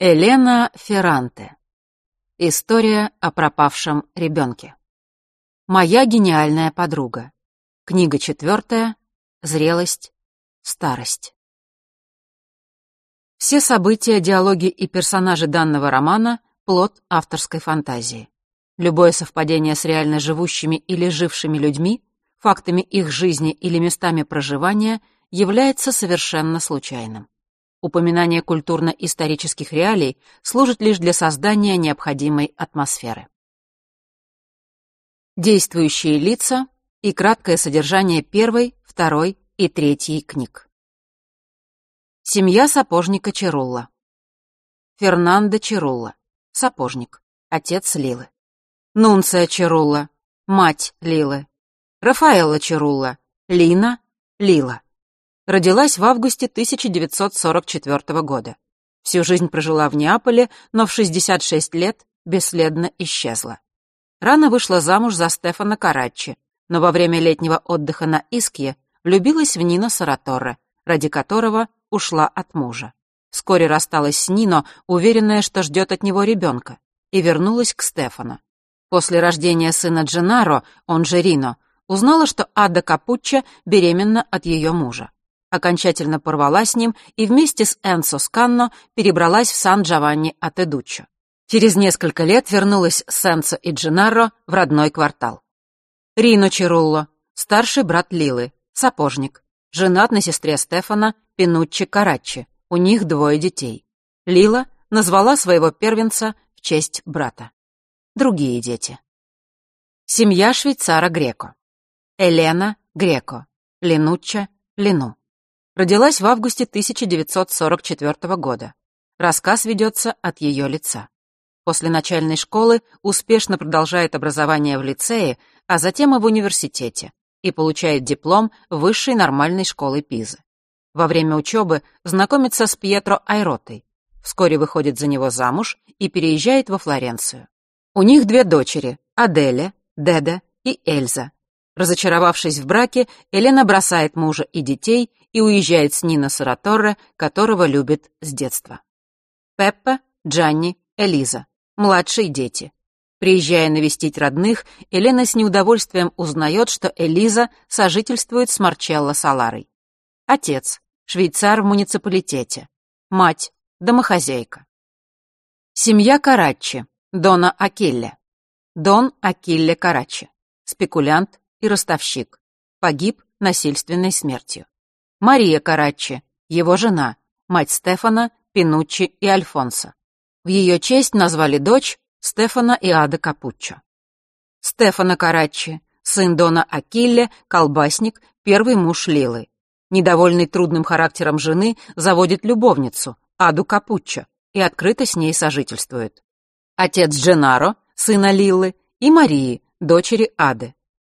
Елена Ферранте. История о пропавшем ребенке. Моя гениальная подруга. Книга четвертая. Зрелость. Старость. Все события, диалоги и персонажи данного романа — плод авторской фантазии. Любое совпадение с реально живущими или жившими людьми, фактами их жизни или местами проживания является совершенно случайным. Упоминание культурно-исторических реалий служит лишь для создания необходимой атмосферы. Действующие лица и краткое содержание первой, второй и третьей книг. Семья сапожника Чирулла. Фернандо Чирулла, сапожник, отец Лилы. Нунция Чирулла, мать Лилы. Рафаэлла Чирулла, Лина, Лила. Родилась в августе 1944 года. Всю жизнь прожила в Неаполе, но в 66 лет бесследно исчезла. Рано вышла замуж за Стефана Караччи, но во время летнего отдыха на Искье влюбилась в Нино Сараторре, ради которого ушла от мужа. Вскоре рассталась с Нино, уверенная, что ждет от него ребенка, и вернулась к Стефану. После рождения сына Дженаро, он же Рино, узнала, что Ада Капучча беременна от ее мужа окончательно порвала с ним и вместе с Энсо Сканно перебралась в Сан-Джованни-Атедуччо. Через несколько лет вернулась с Энсо и Дженаро в родной квартал. Рино Чирулло, старший брат Лилы, сапожник, женат на сестре Стефана Пинуччи Караччи, у них двое детей. Лила назвала своего первенца в честь брата. Другие дети. Семья швейцара Греко. Елена Греко, Ленучча Лену. Родилась в августе 1944 года. Рассказ ведется от ее лица. После начальной школы успешно продолжает образование в лицее, а затем и в университете, и получает диплом высшей нормальной школы Пизы. Во время учебы знакомится с Пьетро Айротой, вскоре выходит за него замуж и переезжает во Флоренцию. У них две дочери — Аделя, Деда и Эльза. Разочаровавшись в браке, Елена бросает мужа и детей и уезжает с Нино Сараторре, которого любит с детства. Пеппа, Джанни, Элиза. Младшие дети. Приезжая навестить родных, Елена с неудовольствием узнает, что Элиза сожительствует с Марчелло Саларой. Отец. Швейцар в муниципалитете. Мать. Домохозяйка. Семья Караччи. Дона Акилле. Дон Акилле Караччи. Спекулянт и ростовщик. Погиб насильственной смертью. Мария Караччи, его жена, мать Стефана, Пинуччи и Альфонса. В ее честь назвали дочь Стефана и Ада Капуччо. Стефана Караччи, сын Дона Акилле, колбасник, первый муж Лилы. Недовольный трудным характером жены, заводит любовницу, Аду Капуччо, и открыто с ней сожительствует. Отец Дженаро, сына Лилы, и Марии, дочери Ады.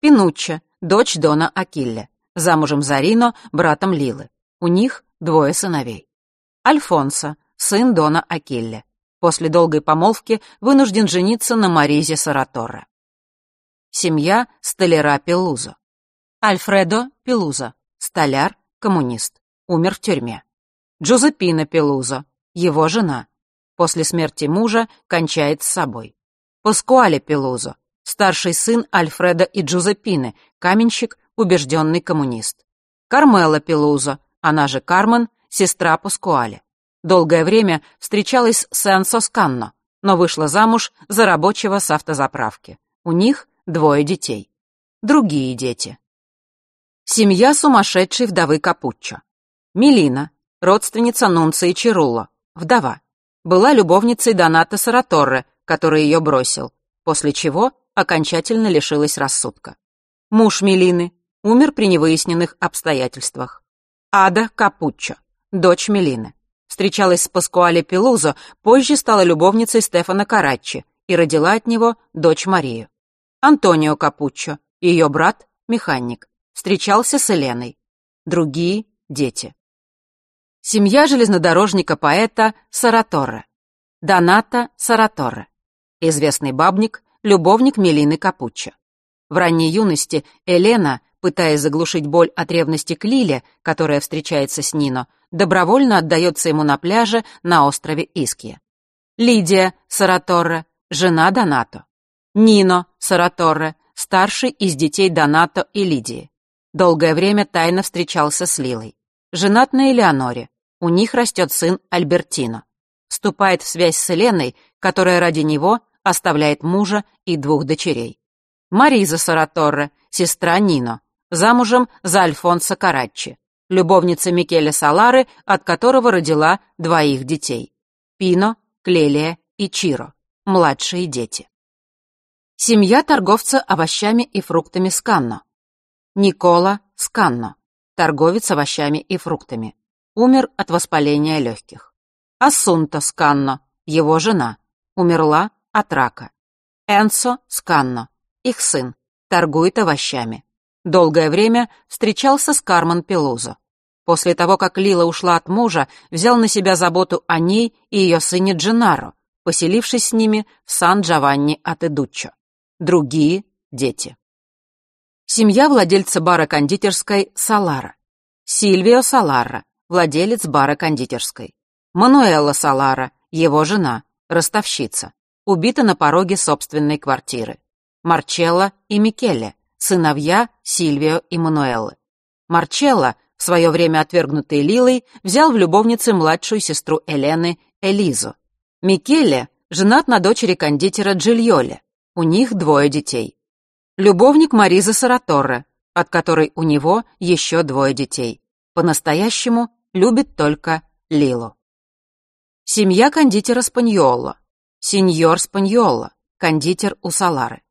Пинучча, дочь Дона Акилле замужем за Рино, братом Лилы. У них двое сыновей. Альфонсо, сын Дона Акилле. После долгой помолвки вынужден жениться на Маризе Сараторре. Семья столяра Пелузо. Альфредо Пелузо, столяр, коммунист, умер в тюрьме. Джузеппина Пелузо, его жена. После смерти мужа кончает с собой. Паскуале Пелузо, старший сын Альфреда и Джузеппины, каменщик, убежденный коммунист. Кармела Пелуза, она же Кармен, сестра Паскуале. Долгое время встречалась с Энсо Сканно, но вышла замуж за рабочего с автозаправки. У них двое детей. Другие дети. Семья сумасшедшей вдовы Капуччо. Мелина, родственница Нунции Чирулло, вдова. Была любовницей Доната Сараторре, который ее бросил, после чего окончательно лишилась рассудка. Муж Мелины, умер при невыясненных обстоятельствах. Ада Капуччо, дочь Мелины. Встречалась с Паскуале Пелузо, позже стала любовницей Стефана Караччи и родила от него дочь Марию. Антонио Капуччо, ее брат, механик, встречался с Еленой. Другие — дети. Семья железнодорожника-поэта Сараторре. Доната Сараторре. Известный бабник, любовник Мелины Капуччо. В ранней юности Елена пытаясь заглушить боль от ревности к Лиле, которая встречается с Нино, добровольно отдается ему на пляже на острове Иския. Лидия Сараторре, жена Донато. Нино Сараторре, старший из детей Донато и Лидии. Долгое время тайно встречался с Лилой. Женат на Элеоноре. У них растет сын Альбертино. Вступает в связь с Еленой, которая ради него оставляет мужа и двух дочерей. Мариза Сараторре, сестра Нино, замужем за Альфонсо Караччи, любовница Микеле Салары, от которого родила двоих детей. Пино, Клелия и Чиро, младшие дети. Семья торговца овощами и фруктами Сканно. Никола Сканно, торговец овощами и фруктами. Умер от воспаления легких. Ассунто Сканно, его жена, умерла от рака. Энсо Сканно, их сын, торгует овощами. Долгое время встречался с Кармен Пелузо. После того, как Лила ушла от мужа, взял на себя заботу о ней и ее сыне Дженаро, поселившись с ними в Сан-Джованни от Эдуччо. Другие — дети. Семья владельца бара кондитерской Салара. Сильвио Салара, владелец бара кондитерской. Мануэла Салара, его жена, ростовщица, убита на пороге собственной квартиры. Марчелло и Микеле, сыновья Сильвио и Мануэллы. Марчелло, в свое время отвергнутый Лилой, взял в любовнице младшую сестру Элены, Элизу. Микеле женат на дочери кондитера Джильоле. У них двое детей. Любовник Маризы Сараторре, от которой у него еще двое детей. По-настоящему любит только Лилу. Семья кондитера Спаньоло. Сеньор Спаньоло, кондитер у Салары.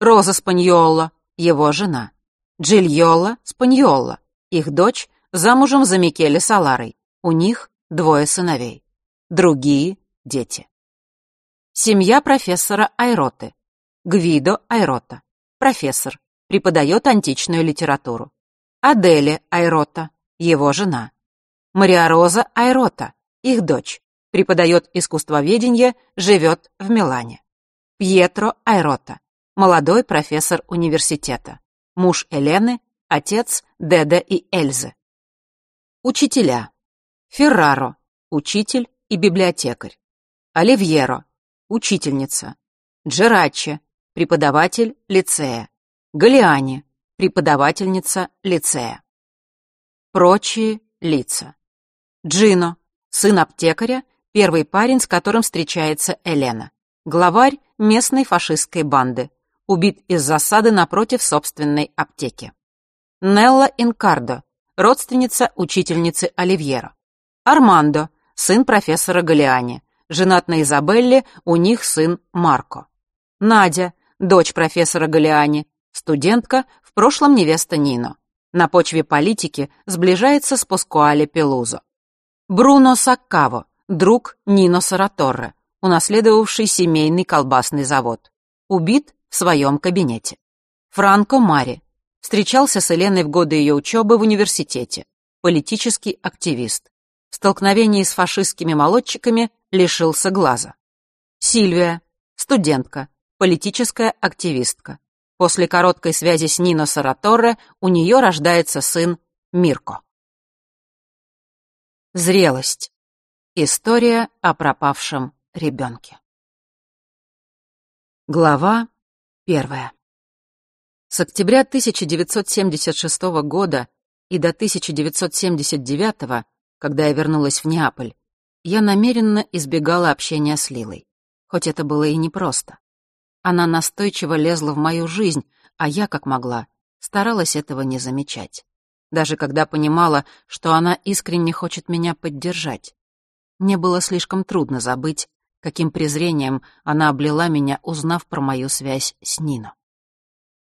Роза Спаньоло, его жена. Джильолла Спаньолла, их дочь, замужем за Микеле Саларой. У них двое сыновей. Другие — дети. Семья профессора Айроты. Гвидо Айрота. Профессор. Преподает античную литературу. Аделе Айрота. Его жена. Мария Роза Айрота. Их дочь. Преподает искусствоведение, живет в Милане. Пьетро Айрота молодой профессор университета, муж Елены, отец Деда и Эльзы. Учителя. Ферраро, учитель и библиотекарь. Оливьеро, учительница. Джераччи, преподаватель лицея. Галиани, преподавательница лицея. Прочие лица. Джино, сын аптекаря, первый парень, с которым встречается Елена. Главарь местной фашистской банды убит из засады напротив собственной аптеки. Нелла Инкардо, родственница учительницы Оливьера. Армандо, сын профессора Галиани, женат на Изабелле, у них сын Марко. Надя, дочь профессора Галиани, студентка, в прошлом невеста Нино. На почве политики сближается с Паскуале Пелузо. Бруно Саккаво, друг Нино Сараторре, унаследовавший семейный колбасный завод. Убит в своем кабинете. Франко Мари встречался с Еленой в годы ее учебы в университете, политический активист. В столкновении с фашистскими молодчиками лишился глаза. Сильвия, студентка, политическая активистка. После короткой связи с Нино Сараторре у нее рождается сын Мирко. Зрелость. История о пропавшем ребенке. Глава Первое. С октября 1976 года и до 1979, когда я вернулась в Неаполь, я намеренно избегала общения с Лилой, хоть это было и непросто. Она настойчиво лезла в мою жизнь, а я, как могла, старалась этого не замечать. Даже когда понимала, что она искренне хочет меня поддержать. Мне было слишком трудно забыть, каким презрением она облила меня, узнав про мою связь с Нино.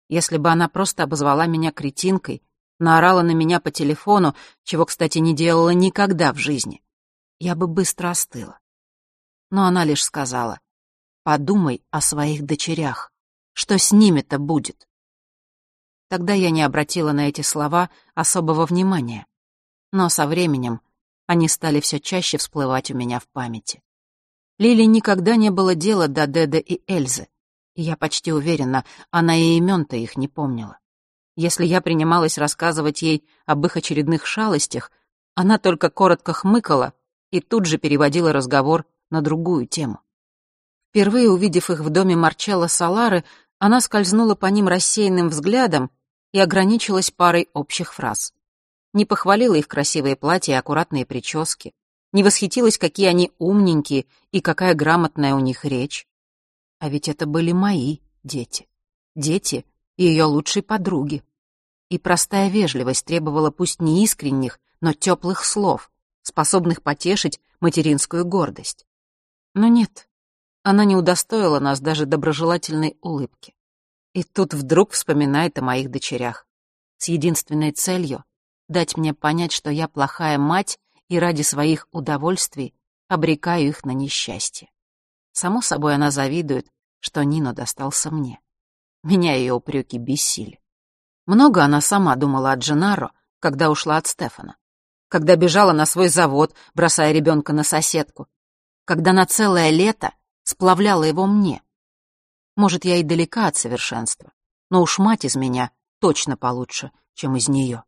Если бы она просто обозвала меня кретинкой, наорала на меня по телефону, чего, кстати, не делала никогда в жизни, я бы быстро остыла. Но она лишь сказала, «Подумай о своих дочерях. Что с ними-то будет?» Тогда я не обратила на эти слова особого внимания. Но со временем они стали все чаще всплывать у меня в памяти. Лили никогда не было дела до Деда и Эльзы. И я почти уверена, она и имен-то их не помнила. Если я принималась рассказывать ей об их очередных шалостях, Она только коротко хмыкала и тут же переводила разговор на другую тему. Впервые увидев их в доме Марчелло Салары, она скользнула по ним рассеянным взглядом и ограничилась парой общих фраз. Не похвалила их красивые платья и аккуратные прически, не восхитилась, какие они умненькие и какая грамотная у них речь. А ведь это были мои дети. Дети ее лучшей подруги. И простая вежливость требовала пусть не искренних, но теплых слов, способных потешить материнскую гордость. Но нет, она не удостоила нас даже доброжелательной улыбки. И тут вдруг вспоминает о моих дочерях. С единственной целью — дать мне понять, что я плохая мать и ради своих удовольствий обрекаю их на несчастье. Само собой, она завидует, что Нино достался мне. Меня ее упреки бессили. Много она сама думала о Дженаро, когда ушла от Стефана. Когда бежала на свой завод, бросая ребенка на соседку. Когда на целое лето сплавляла его мне. Может, я и далека от совершенства, но уж мать из меня точно получше, чем из нее.